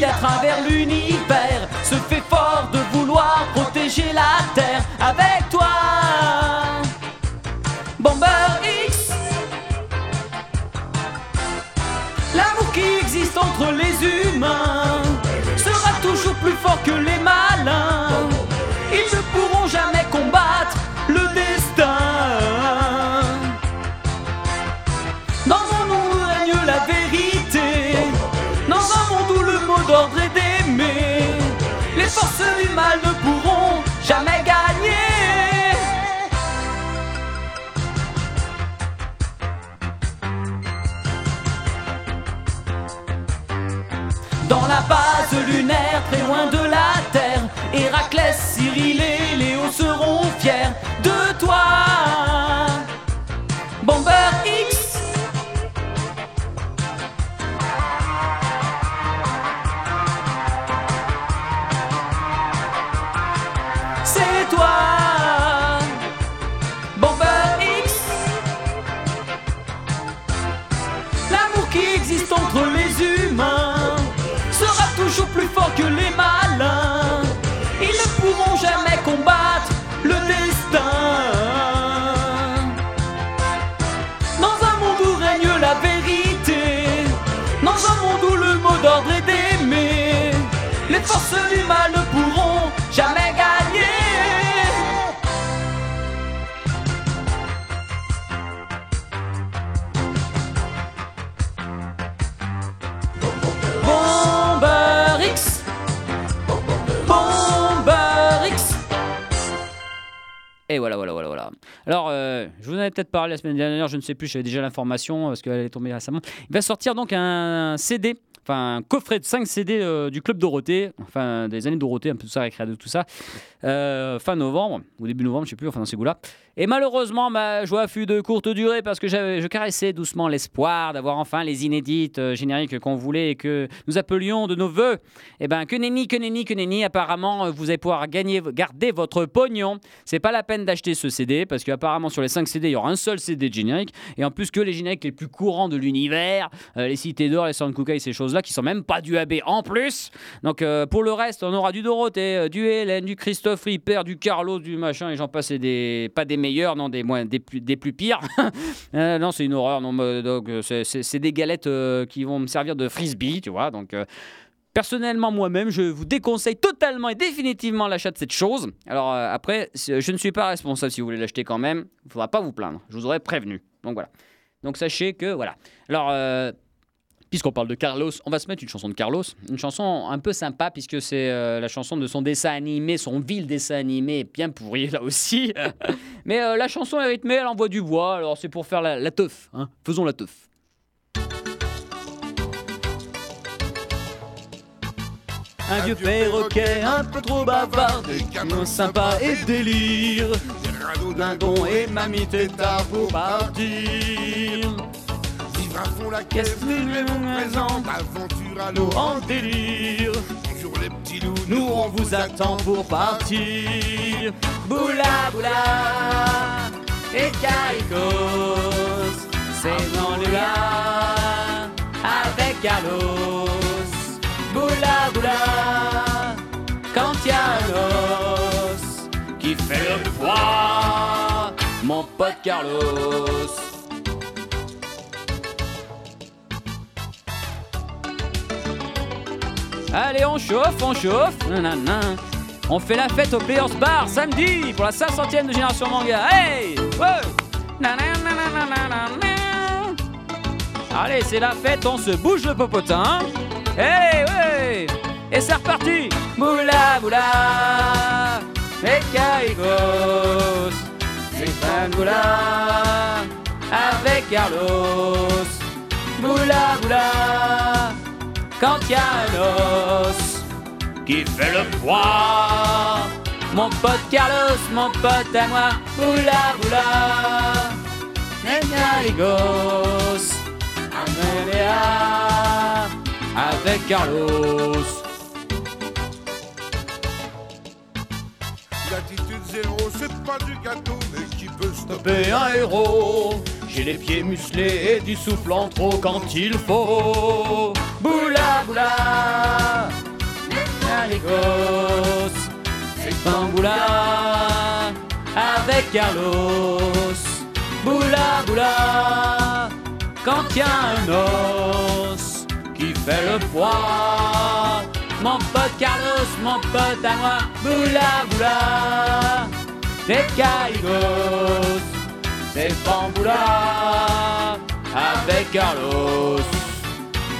À travers l'univers, se fait fort de vouloir protéger la terre avec toi. Bomber X. L'amour qui existe entre les humains loin de la Terre, Héraclès, Cyril et Léo seront fiers de toi. Voilà, voilà, voilà, voilà. Alors, euh, je vous en avais peut-être parlé la semaine dernière, je ne sais plus, j'avais déjà l'information euh, parce qu'elle est tombée récemment. Il va sortir donc un CD, enfin un coffret de 5 CD euh, du Club Dorothée, enfin des années Dorothée, un peu tout ça, récréa de tout ça, fin novembre, ou début novembre, je sais plus, enfin dans ces goûts-là. Et malheureusement, ma joie fut de courte durée parce que je caressais doucement l'espoir d'avoir enfin les inédites euh, génériques qu'on voulait et que nous appelions de nos voeux. Eh ben, que nenni, que nenni, que nenni, apparemment, euh, vous allez pouvoir gagner, garder votre pognon. C'est pas la peine d'acheter ce CD parce qu'apparemment, sur les 5 CD, il y aura un seul CD générique. Et en plus, que les génériques les plus courants de l'univers, euh, les Cités d'Or, les Sound Cookies, ces choses-là, qui sont même pas du AB en plus. Donc, pour le reste, on aura du Dorothée, du Hélène, du Christophe Ripper, du Carlos, du machin, et j'en passe, et des, pas des meilleurs, non, des, moins, des, plus, des plus pires. <laughs> Euh, non, c'est une horreur. Non, donc, euh, c'est- des galettes euh, qui vont me servir de frisbee, tu vois. Donc. Personnellement, moi-même, je vous déconseille totalement et définitivement l'achat de cette chose. Alors après, je ne suis pas responsable si vous voulez l'acheter quand même. Il ne faudra pas vous plaindre. Je vous aurais prévenu. Donc voilà. Donc sachez que voilà. Alors, puisqu'on parle de Carlos, on va se mettre une chanson de Carlos. Une chanson un peu sympa puisque c'est euh, la chanson de son dessin animé, son vil dessin animé, bien pourri là aussi. <laughs> Mais euh, la chanson est rythmée, elle envoie du bois. Alors c'est pour faire la, la teuf. hein. Faisons la teuf. Un vieux perroquet un peu trop bavard, des canons sympas et délire. Dindon et mamie tétard pour partir. Vivre à fond la Qu'est-ce caisse, nous présente aventure à Nous l'eau, en délire, sur les petits loups, nous on vous attend pour partir. Boula boula et Caricos, c'est dans le là avec Carlos. Boula boula, quand y a un os qui fait le poids, mon pote Carlos. Allez, on chauffe, on chauffe. Nanana. On fait la fête au Players Bar samedi pour la 500ème de Génération Manga. Hey ouais. Allez, c'est la fête, on se bouge le popotin. Hey, ouais Et c'est reparti Les caïgos C'est fan boula Avec Carlos Boula, boula quand y a un os qui fait le poids. Mon pote Carlos, mon pote à moi, boula boula, Nengaligos, Amelia, avec Carlos. L'attitude zéro, c'est pas du gâteau, mais qui peut Stopper un héros, J'ai les pieds musclés et du souffle en trop quand il faut. Boula boula, Amigos, c'est Bamboula avec Carlos. Boula boula, quand y a un os qui fait le poids. Mon pote Carlos, mon pote à moi, boula boula, c'est Carigos, c'est Bamboula avec Carlos.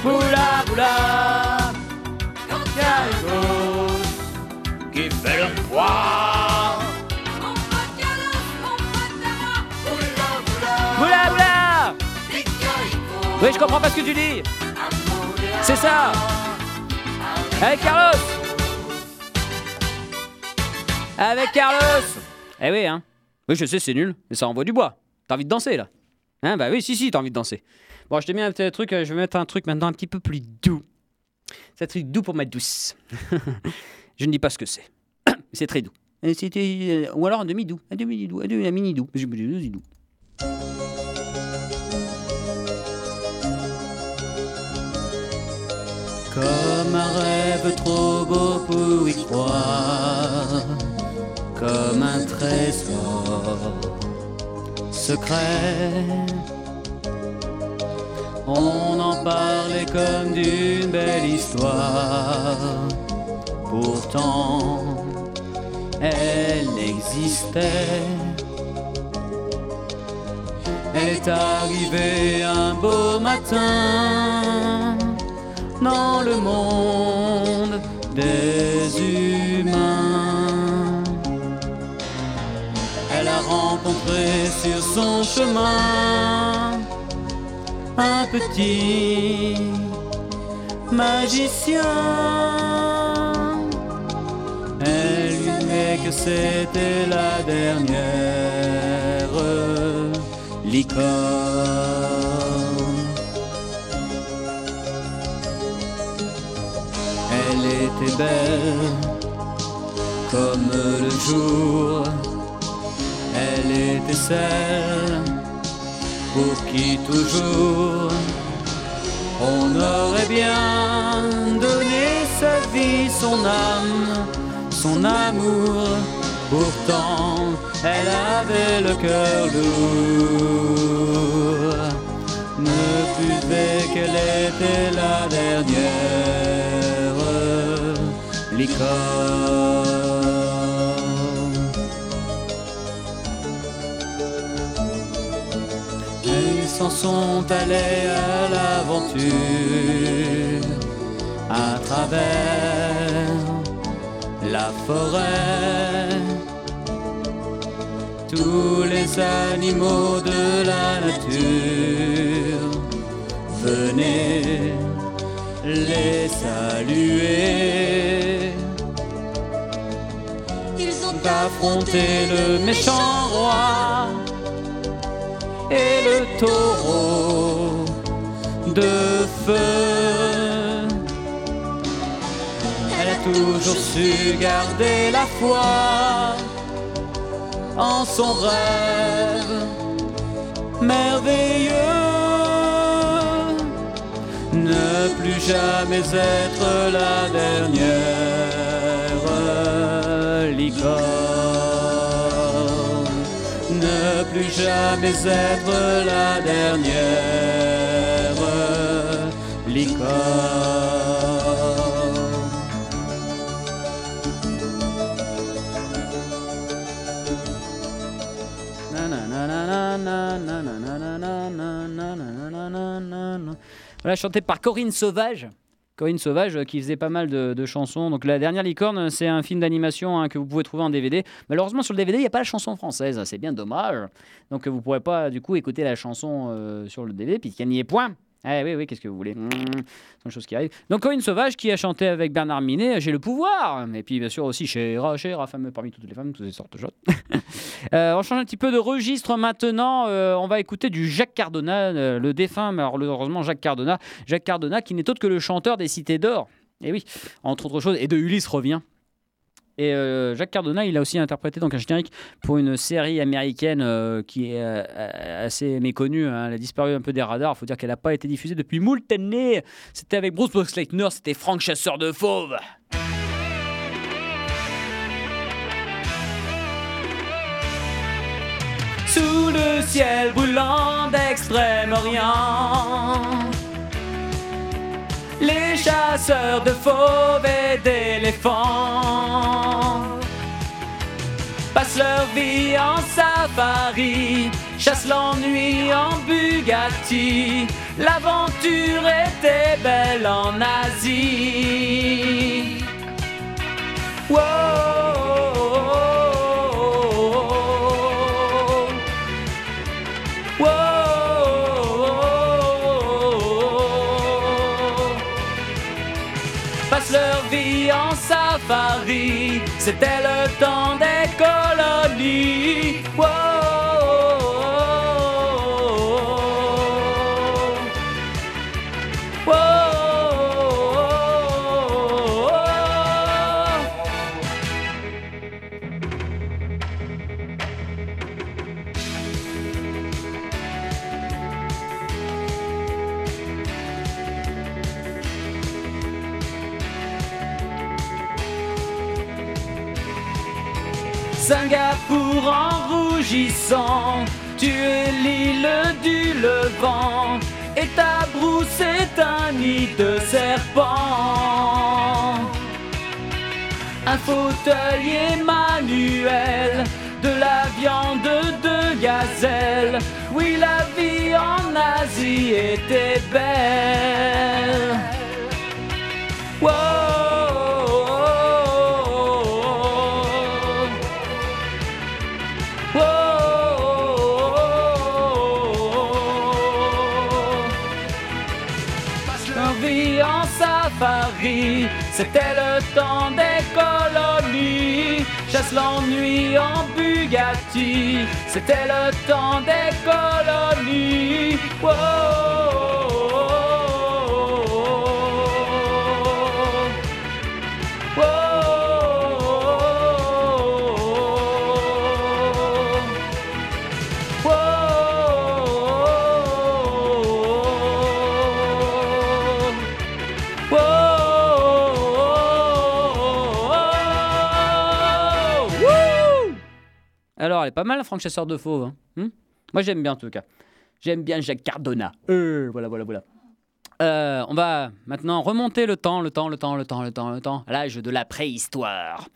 Boula boula, quand y a un os qui fait le poids. Boula boula Oui, je comprends pas ce que tu dis. C'est ça. Avec Carlos. Avec Carlos. Eh oui, hein. Oui, je sais, c'est nul, mais ça envoie du bois. T'as envie de danser, là? Hein, bah oui, si, si, t'as envie de danser. Bon, je t'ai mis un petit truc, euh, je vais mettre un truc maintenant un petit peu plus doux. C'est un truc doux pour ma douce. <laughs> je ne dis pas ce que c'est. <coughs> c'est très doux. C'était, euh, ou alors un demi-doux. Un demi-doux, un, mini-doux. Vas-y, doux. Comme un rêve trop beau pour y croire, comme un trésor secret. On en parlait comme d'une belle histoire, pourtant elle existait. Est arrivée un beau matin dans le monde des rencontré sur son chemin un petit magicien. Elle lui dit que c'était la dernière licorne. Elle était belle comme le jour. Était celle pour qui toujours on aurait bien donné sa vie, son âme, son amour. Pourtant, elle avait le cœur lourd. Ne plus qu'elle était la dernière licorne. Sont allés à l'aventure à travers la forêt. Tous les animaux de la nature venaient les saluer. Ils ont affronté le méchant roi et le taureau de feu. Elle a toujours su garder la foi en son rêve merveilleux. Ne plus jamais être la dernière licorne. Jamais être la dernière licorne. Voilà, par Corinne Sauvage. Corinne Sauvage euh, qui faisait pas mal de, chansons. Donc la dernière licorne, c'est un film d'animation hein, que vous pouvez trouver en DVD. Malheureusement sur le DVD, il n'y a pas la chanson française. C'est bien dommage. Donc euh, vous ne pourrez pas du coup écouter la chanson euh, sur le DVD puisqu'il n'y est point. Eh oui, oui, qu'est-ce que vous voulez? Mmh, C'est une chose qui arrive. Donc Corinne Sauvage qui a chanté avec Bernard Minet, J'ai le pouvoir. Et puis bien sûr aussi chez Ra, chez Ra, fameux parmi toutes les femmes, toutes ces sortes de choses. <laughs> Euh, on change un petit peu de registre maintenant. Euh, on va écouter du Jacques Cardona, euh, le défunt, mais alors, heureusement Jacques Cardona. Jacques Cardona qui n'est autre que le chanteur des Cités d'Or. Et oui, entre autres choses. Et de Ulysse revient. Et euh, Jacques Cardona, il a aussi interprété donc un générique pour une série américaine euh, qui est euh, assez méconnue. hein. Elle a disparu un peu des radars. Il faut dire qu'elle n'a pas été diffusée depuis moult années. C'était avec Bruce Boxleitner, c'était Frank Chasseur de Fauves. Sous le ciel brûlant d'Extrême-Orient, les chasseurs de fauves et d'éléphants passent leur vie en safari, chassent l'ennui en Bugatti. L'aventure était belle en Asie. Wow. Wow. Passent leur vie en safari, c'était le temps des colonies. Wow. Tu es l'île du Levant, et ta brousse est un nid de serpents. Un fauteuil Emmanuel, de la viande de gazelle, oui la vie en Asie était belle. Wow. C'était le temps des colonies. Chasse l'ennui en Bugatti, c'était le temps des colonies. Alors, elle est pas mal, Franck Chasseur de Fauves. hein. Hmm Moi, j'aime bien, en tout cas. J'aime bien Jacques Cardona. Euh, voilà, voilà, voilà. Euh, on va maintenant remonter le temps, le temps, le temps, le temps, le temps, le temps, l'âge de la préhistoire.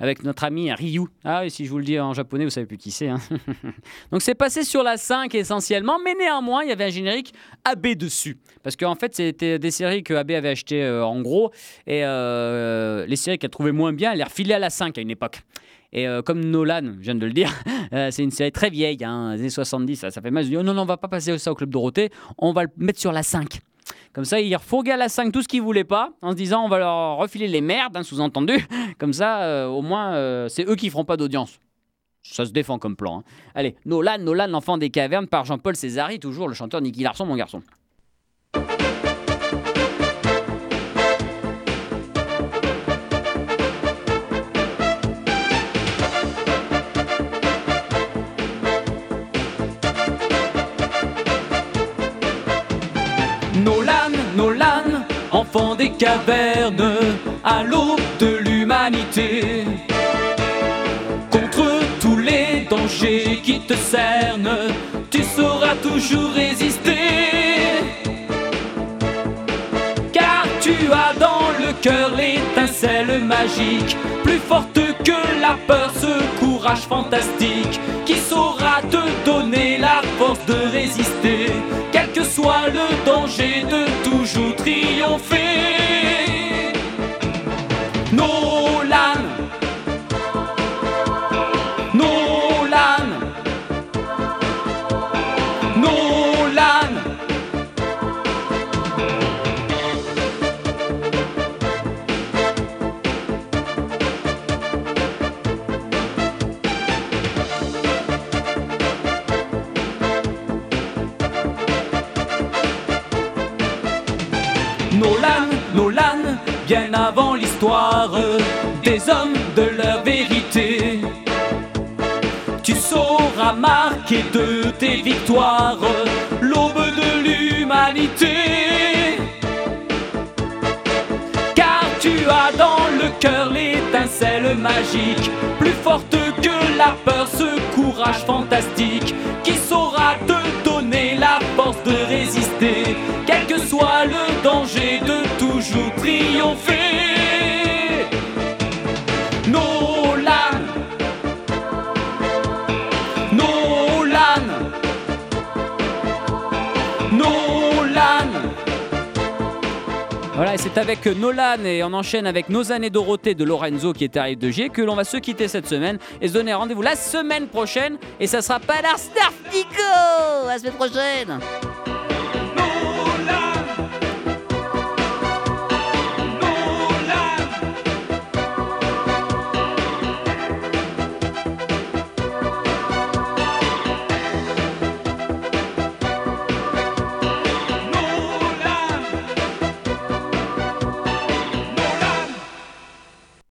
Avec notre ami Ryu. Ah oui, si je vous le dis en japonais, vous savez plus qui c'est. hein. <laughs> Donc c'est passé sur la 5 essentiellement, mais néanmoins, il y avait un générique AB dessus. Parce qu'en fait, c'était des séries que AB avait achetées euh, en gros, et les séries qu'elle trouvait moins bien, elle les refilait à la 5 à une époque. Et euh, comme Nolan, je viens de le dire, <laughs> euh, c'est une série très vieille, hein, années 70, ça, ça fait mal. Je dis, oh non, non, on va pas passer ça au Club Dorothée, on va le mettre sur la 5. Comme ça, ils refourguaient à la 5 tout ce qu'ils voulaient pas, en se disant on va leur refiler les merdes, hein, sous-entendu. <laughs> Comme ça, euh, au moins, c'est eux qui feront pas d'audience. Ça se défend comme plan. hein. Allez, Nolan, Nolan, l'enfant des cavernes, par Jean-Paul Césari, toujours le chanteur Nicky Larson, mon garçon. Enfant des cavernes, à l'aube de l'humanité. Contre tous les dangers qui te cernent, tu sauras toujours résister. Car tu as dans le cœur l'étincelle magique, plus forte que la peur, ce courage fantastique, qui saura te victoires, l'aube de l'humanité. Car tu as dans le cœur l'étincelle magique, plus forte que la peur, ce courage fantastique c'est avec Nolan et on enchaîne avec Nos années Dorothée de Lorenzo qui est arrivé de G que l'on va se quitter cette semaine et se donner rendez-vous la semaine prochaine et ça sera pas l'Ars Nartico la semaine prochaine.